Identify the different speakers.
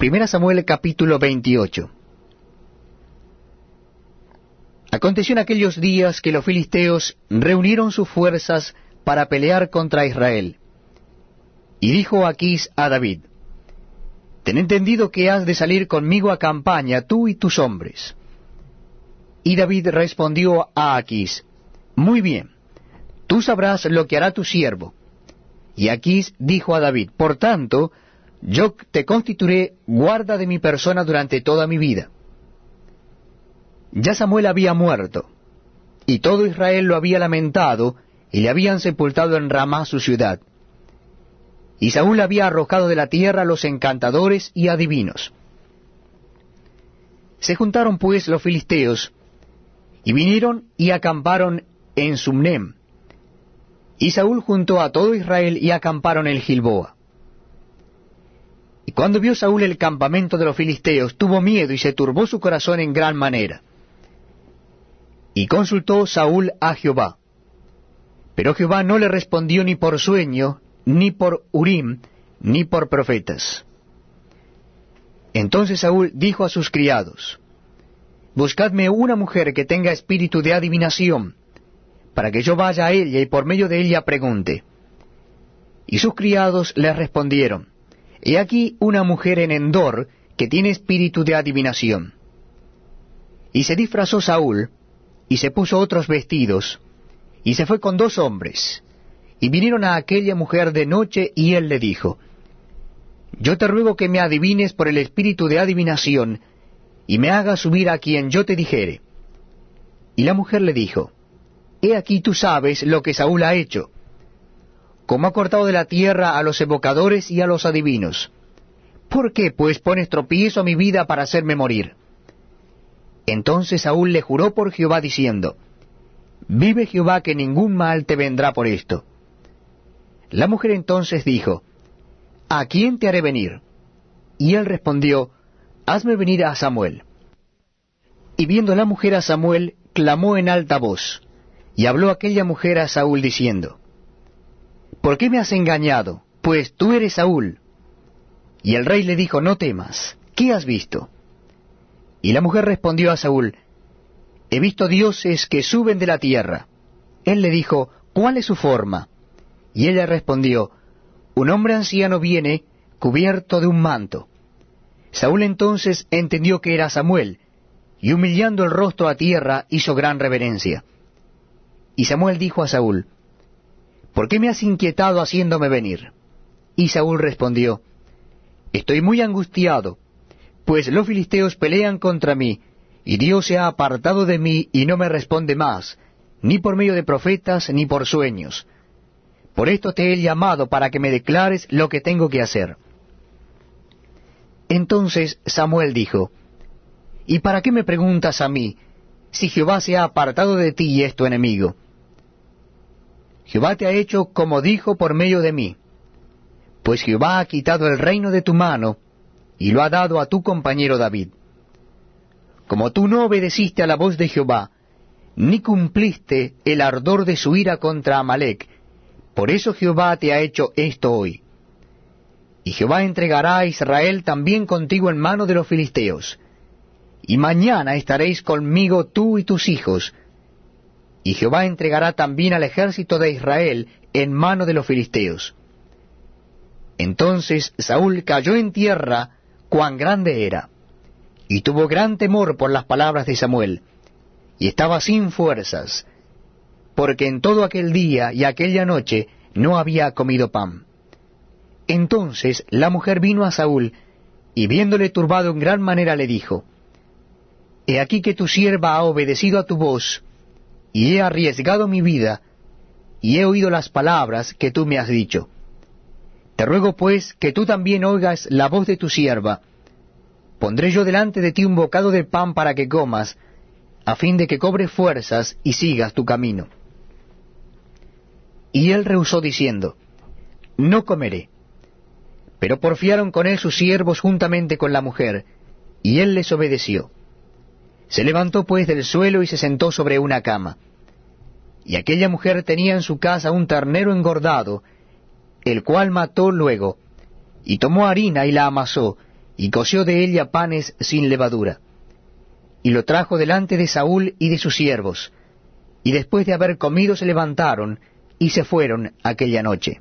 Speaker 1: Primera Samuel capítulo 28. Aconteció en aquellos días que los filisteos reunieron sus fuerzas para pelear contra Israel. Y dijo Aquís a David, Ten entendido que has de salir conmigo a campaña, tú y tus hombres. Y David respondió a Aquís, Muy bien, tú sabrás lo que hará tu siervo. Y Aquís dijo a David, Por tanto, yo te constituiré guarda de mi persona durante toda mi vida. Ya Samuel había muerto, y todo Israel lo había lamentado, y le habían sepultado en Ramá su ciudad. Y Saúl había arrojado de la tierra a los encantadores y adivinos. Se juntaron pues los filisteos, y vinieron y acamparon en Sumnem. Y Saúl juntó a todo Israel y acamparon en Gilboa. Cuando vio Saúl el campamento de los filisteos, tuvo miedo y se turbó su corazón en gran manera. Y consultó Saúl a Jehová. Pero Jehová no le respondió ni por sueño, ni por Urim, ni por profetas. Entonces Saúl dijo a sus criados, Buscadme una mujer que tenga espíritu de adivinación, para que yo vaya a ella y por medio de ella pregunte. Y sus criados le respondieron, He aquí una mujer en Endor que tiene espíritu de adivinación. Y se disfrazó Saúl, y se puso otros vestidos, y se fue con dos hombres, y vinieron a aquella mujer de noche, y él le dijo, Yo te ruego que me adivines por el espíritu de adivinación, y me hagas subir a quien yo te dijere. Y la mujer le dijo, He aquí tú sabes lo que Saúl ha hecho, como ha cortado de la tierra a los evocadores y a los adivinos. ¿Por qué, pues, pones tropiezo a mi vida para hacerme morir? Entonces Saúl le juró por Jehová diciendo, Vive Jehová que ningún mal te vendrá por esto. La mujer entonces dijo, ¿A quién te haré venir? Y él respondió, Hazme venir a Samuel. Y viendo la mujer a Samuel, clamó en alta voz, y habló aquella mujer a Saúl diciendo, ¿por qué me has engañado? Pues tú eres Saúl. Y el rey le dijo, no temas, ¿qué has visto? Y la mujer respondió a Saúl, he visto dioses que suben de la tierra. Él le dijo, ¿cuál es su forma? Y ella respondió, un hombre anciano viene cubierto de un manto. Saúl entonces entendió que era Samuel, y humillando el rostro a tierra hizo gran reverencia. Y Samuel dijo a Saúl, ¿por qué me has inquietado haciéndome venir? Y Saúl respondió, Estoy muy angustiado, pues los filisteos pelean contra mí, y Dios se ha apartado de mí y no me responde más, ni por medio de profetas ni por sueños. Por esto te he llamado para que me declares lo que tengo que hacer. Entonces Samuel dijo, ¿Y para qué me preguntas a mí, si Jehová se ha apartado de ti y es tu enemigo? Jehová te ha hecho como dijo por medio de mí, pues Jehová ha quitado el reino de tu mano y lo ha dado a tu compañero David. Como tú no obedeciste a la voz de Jehová, ni cumpliste el ardor de su ira contra Amalek, por eso Jehová te ha hecho esto hoy. Y Jehová entregará a Israel también contigo en mano de los filisteos. Y mañana estaréis conmigo tú y tus hijos, y Jehová entregará también al ejército de Israel en mano de los filisteos. Entonces Saúl cayó en tierra cuán grande era, y tuvo gran temor por las palabras de Samuel, y estaba sin fuerzas, porque en todo aquel día y aquella noche no había comido pan. Entonces la mujer vino a Saúl, y viéndole turbado en gran manera le dijo, He aquí que tu sierva ha obedecido a tu voz, y he arriesgado mi vida, y he oído las palabras que tú me has dicho. Te ruego pues que tú también oigas la voz de tu sierva. Pondré yo delante de ti un bocado de pan para que comas, a fin de que cobres fuerzas y sigas tu camino. Y él rehusó diciendo, No comeré. Pero porfiaron con él sus siervos juntamente con la mujer, y él les obedeció. Se levantó pues del suelo y se sentó sobre una cama. Y aquella mujer tenía en su casa un ternero engordado, el cual mató luego, y tomó harina y la amasó, y coció de ella panes sin levadura. Y lo trajo delante de Saúl y de sus siervos, y después de haber comido se levantaron y se fueron aquella noche.